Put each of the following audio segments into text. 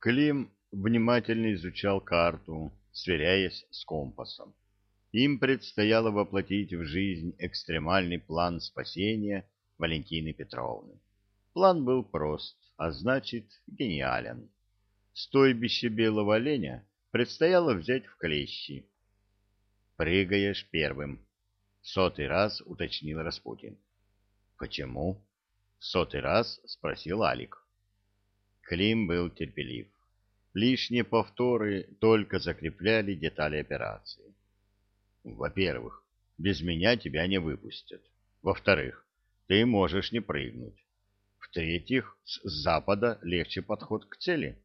Клим внимательно изучал карту, сверяясь с компасом. Им предстояло воплотить в жизнь экстремальный план спасения Валентины Петровны. План был прост, а значит гениален. Стойбище белого оленя предстояло взять в клещи. «Прыгаешь первым», — сотый раз уточнил Распутин. «Почему?» — сотый раз спросил Алик. Клим был терпелив. Лишние повторы только закрепляли детали операции. Во-первых, без меня тебя не выпустят. Во-вторых, ты можешь не прыгнуть. В-третьих, с запада легче подход к цели.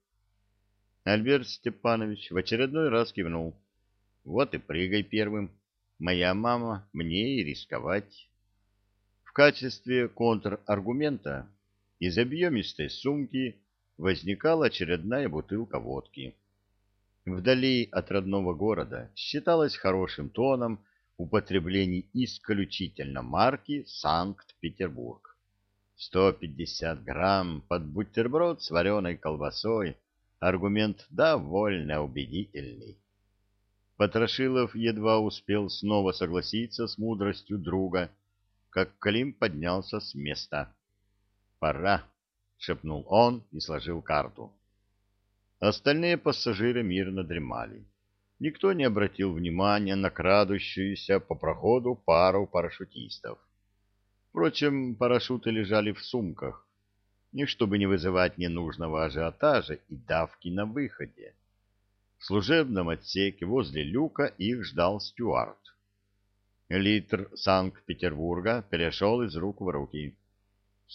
Альберт Степанович в очередной раз кивнул. Вот и прыгай первым. Моя мама, мне и рисковать. В качестве контраргумента из объемистой сумки возникала очередная бутылка водки. Вдали от родного города считалось хорошим тоном употребление исключительно марки Санкт-Петербург. 150 грамм под бутерброд с вареной колбасой – аргумент довольно убедительный. Потрошилов едва успел снова согласиться с мудростью друга, как Клим поднялся с места. «Пора», — шепнул он и сложил карту. Остальные пассажиры мирно дремали. Никто не обратил внимания на крадущуюся по проходу пару парашютистов. Впрочем, парашюты лежали в сумках, и чтобы не вызывать ненужного ажиотажа и давки на выходе. В служебном отсеке возле люка их ждал стюард. Литр Санкт-Петербурга перешел из рук в руки.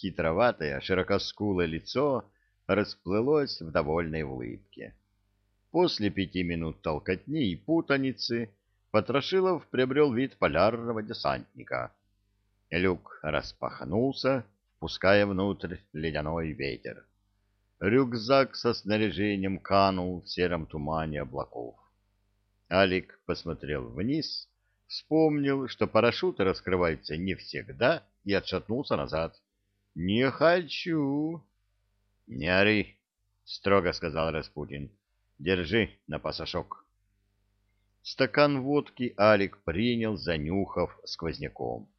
Хитроватое, широкоскулое лицо расплылось в довольной улыбке. После пяти минут толкотни и путаницы Потрошилов приобрел вид полярного десантника. Люк распахнулся, впуская внутрь ледяной ветер. Рюкзак со снаряжением канул в сером тумане облаков. Алик посмотрел вниз, вспомнил, что парашюты раскрываются не всегда, и отшатнулся назад. «Не хочу!» «Не ори!» — строго сказал Распутин. «Держи на пасашок». Стакан водки Алик принял, занюхав сквозняком.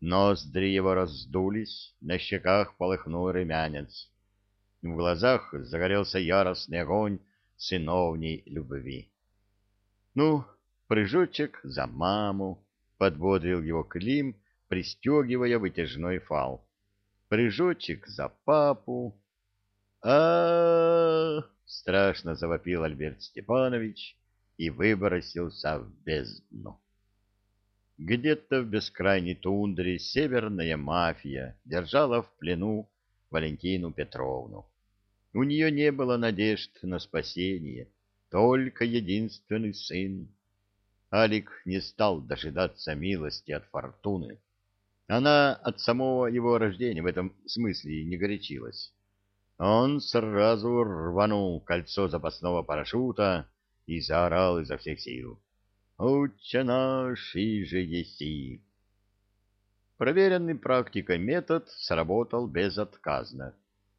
Ноздри его раздулись, на щеках полыхнул румянец. В глазах загорелся яростный огонь сыновней любви. — Ну, прыжочек за маму, — подбодрил его Клим, пристегивая вытяжной фал. — Прыжочек за папу. а, страшно завопил Альберт Степанович и выбросился в бездну. Где-то в бескрайней тундре северная мафия держала в плену Валентину Петровну. У нее не было надежд на спасение, только единственный сын. Алик не стал дожидаться милости от фортуны. Она от самого его рождения в этом смысле не горячилась. Он сразу рванул кольцо запасного парашюта и заорал изо всех сил. «Отче наш, и же еси!» Проверенный практикой метод сработал безотказно,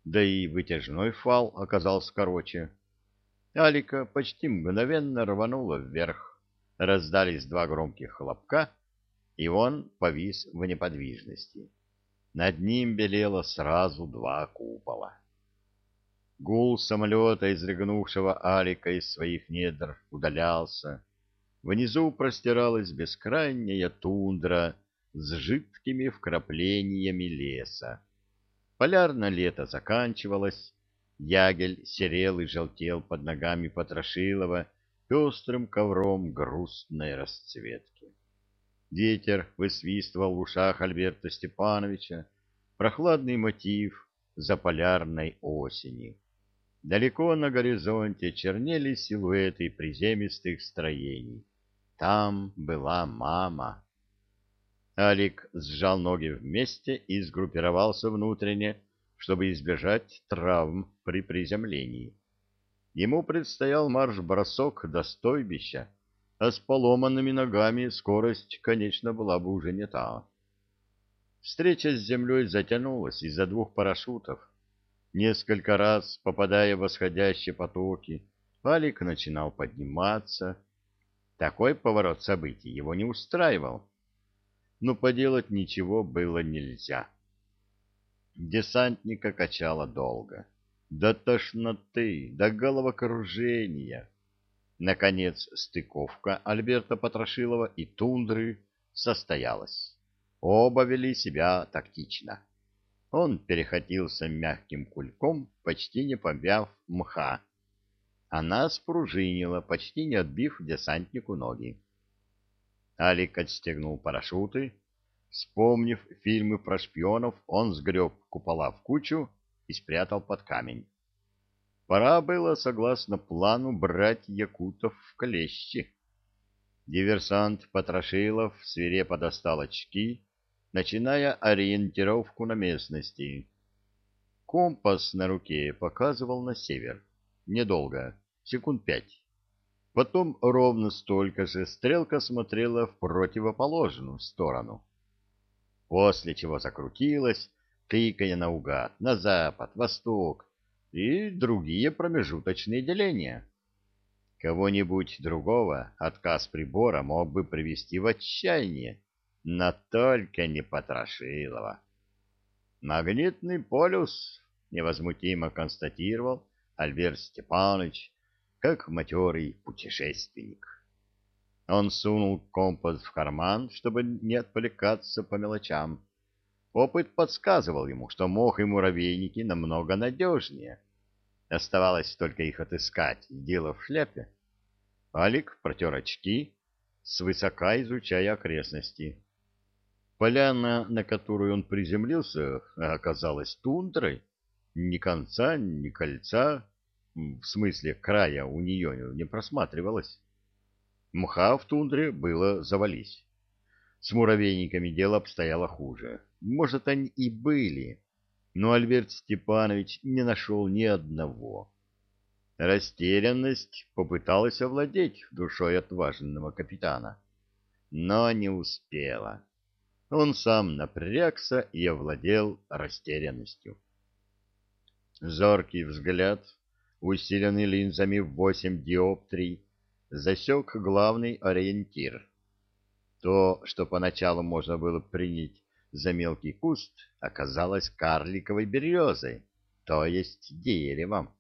да и вытяжной фал оказался короче. Алика почти мгновенно рванула вверх, раздались два громких хлопка, и он повис в неподвижности. Над ним белело сразу два купола. Гул самолета, изрыгнувшего Алика из своих недр, удалялся. Внизу простиралась бескрайняя тундра, с жидкими вкраплениями леса. Полярное лето заканчивалось, ягель серел и желтел под ногами Потрошилова пестрым ковром грустной расцветки. Ветер высвистывал в ушах Альберта Степановича прохладный мотив заполярной осени. Далеко на горизонте чернели силуэты приземистых строений. Там была мама. Алик сжал ноги вместе и сгруппировался внутренне, чтобы избежать травм при приземлении. Ему предстоял марш-бросок до стойбища, а с поломанными ногами скорость, конечно, была бы уже не та. Встреча с землей затянулась из-за двух парашютов. Несколько раз, попадая в восходящие потоки, Алик начинал подниматься. Такой поворот событий его не устраивал. Но поделать ничего было нельзя. Десантника качало долго. До тошноты, до головокружения. Наконец, стыковка Альберта Потрошилова и Тундры состоялась. Оба вели себя тактично. Он перехотился мягким кульком, почти не помяв мха. Она спружинила, почти не отбив десантнику ноги. Алик отстегнул парашюты. Вспомнив фильмы про шпионов, он сгреб купола в кучу и спрятал под камень. Пора было, согласно плану, брать якутов в клещи. Диверсант Потрошилов свирепо достал очки, начиная ориентировку на местности. Компас на руке показывал на север. Недолго, секунд пять. Потом ровно столько же стрелка смотрела в противоположную сторону. После чего закрутилась, тыкая наугад, на запад, восток и другие промежуточные деления. Кого-нибудь другого отказ прибора мог бы привести в отчаяние, но только не Потрошилова. «Магнитный полюс», — невозмутимо констатировал Альберт Степанович, как матерый путешественник. Он сунул компас в карман, чтобы не отвлекаться по мелочам. Опыт подсказывал ему, что мох и муравейники намного надежнее. Оставалось только их отыскать, дело в шляпе. Алик протер очки, свысока изучая окрестности. Поляна, на которую он приземлился, оказалась тундрой. Ни конца, ни кольца, в смысле края у нее не просматривалось. Мха в тундре было завались. С муравейниками дело обстояло хуже. Может, они и были, но Альберт Степанович не нашел ни одного. Растерянность попыталась овладеть душой отважного капитана, но не успела. Он сам напрягся и овладел растерянностью. Зоркий взгляд, усиленный линзами в восемь диоптрий, засек главный ориентир. То, что поначалу можно было принять за мелкий куст, оказалось карликовой березой, то есть деревом.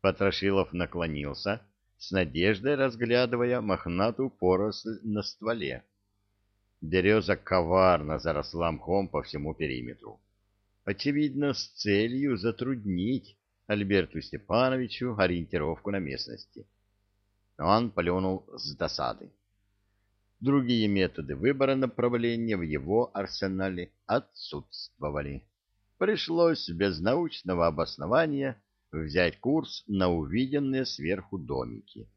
Потрошилов наклонился, с надеждой разглядывая мохнатую поросль на стволе. Береза коварно заросла мхом по всему периметру. Очевидно, с целью затруднить Альберту Степановичу ориентировку на местности. Он плюнул с досады. Другие методы выбора направления в его арсенале отсутствовали. Пришлось без научного обоснования взять курс на увиденные сверху домики.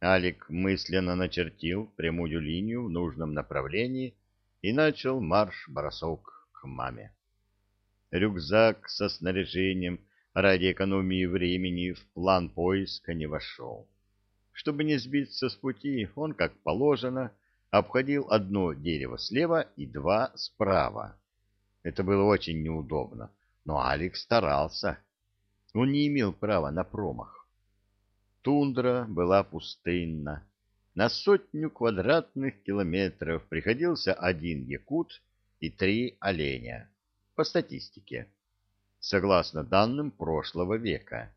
Алик мысленно начертил прямую линию в нужном направлении и начал марш-бросок к маме. Рюкзак со снаряжением ради экономии времени в план поиска не вошел. Чтобы не сбиться с пути, он, как положено, обходил одно дерево слева и два справа. Это было очень неудобно, но Алик старался. Он не имел права на промах. Тундра была пустынна. На сотню квадратных километров приходился один якут и три оленя, по статистике, согласно данным прошлого века.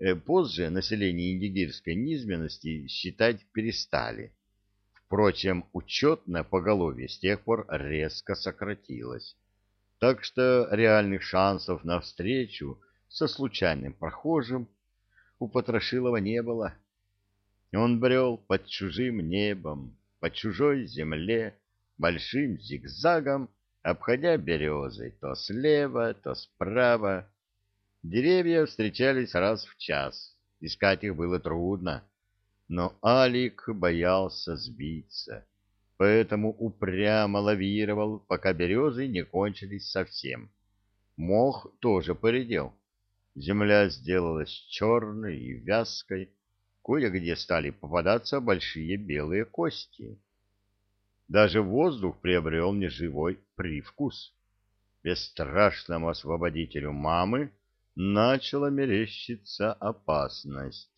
Э, позже население индигирской низменности считать перестали. Впрочем, учетное поголовье с тех пор резко сократилось. Так что реальных шансов на встречу со случайным прохожим у Потрошилова не было. Он брел под чужим небом, по чужой земле, большим зигзагом, обходя березы то слева, то справа. Деревья встречались раз в час, искать их было трудно, но Алик боялся сбиться, поэтому упрямо лавировал, пока березы не кончились совсем. Мох тоже поредел. Земля сделалась черной и вязкой, кое-где стали попадаться большие белые кости. Даже воздух приобрел неживой привкус. Бесстрашному освободителю мамы начала мерещиться опасность.